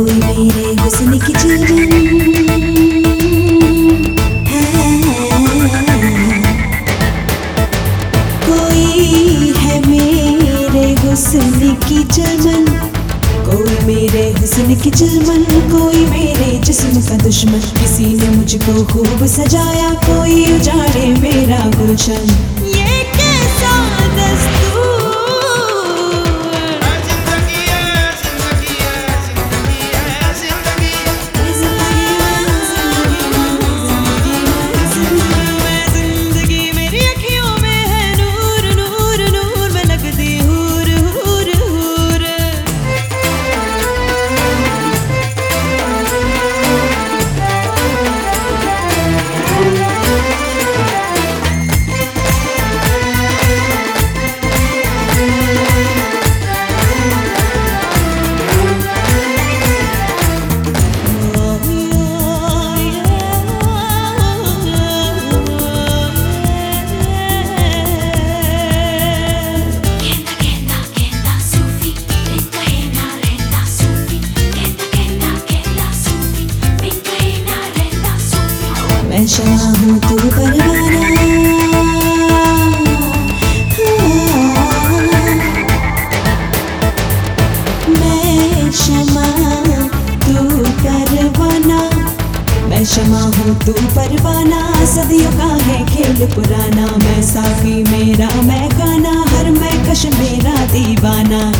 कोई मेरे हुस्न की चिलवन कोई है मेरे हुस्न की चमन, कोई मेरे हुस्न की चमन कोई मेरे जिस्म का दुश्मन। किसी ने मुझको खूब सजाया, कोई उजाड़े मेरा गुलशन। ये कैसा हूँ, तू परवाना। मैं शमा परवाना मैं शमा हूँ, तू परवाना। सदियों का है खेल पुराना। मैं साकी मेरा, मैं गाना, हर मैं कश मेरा दीवाना।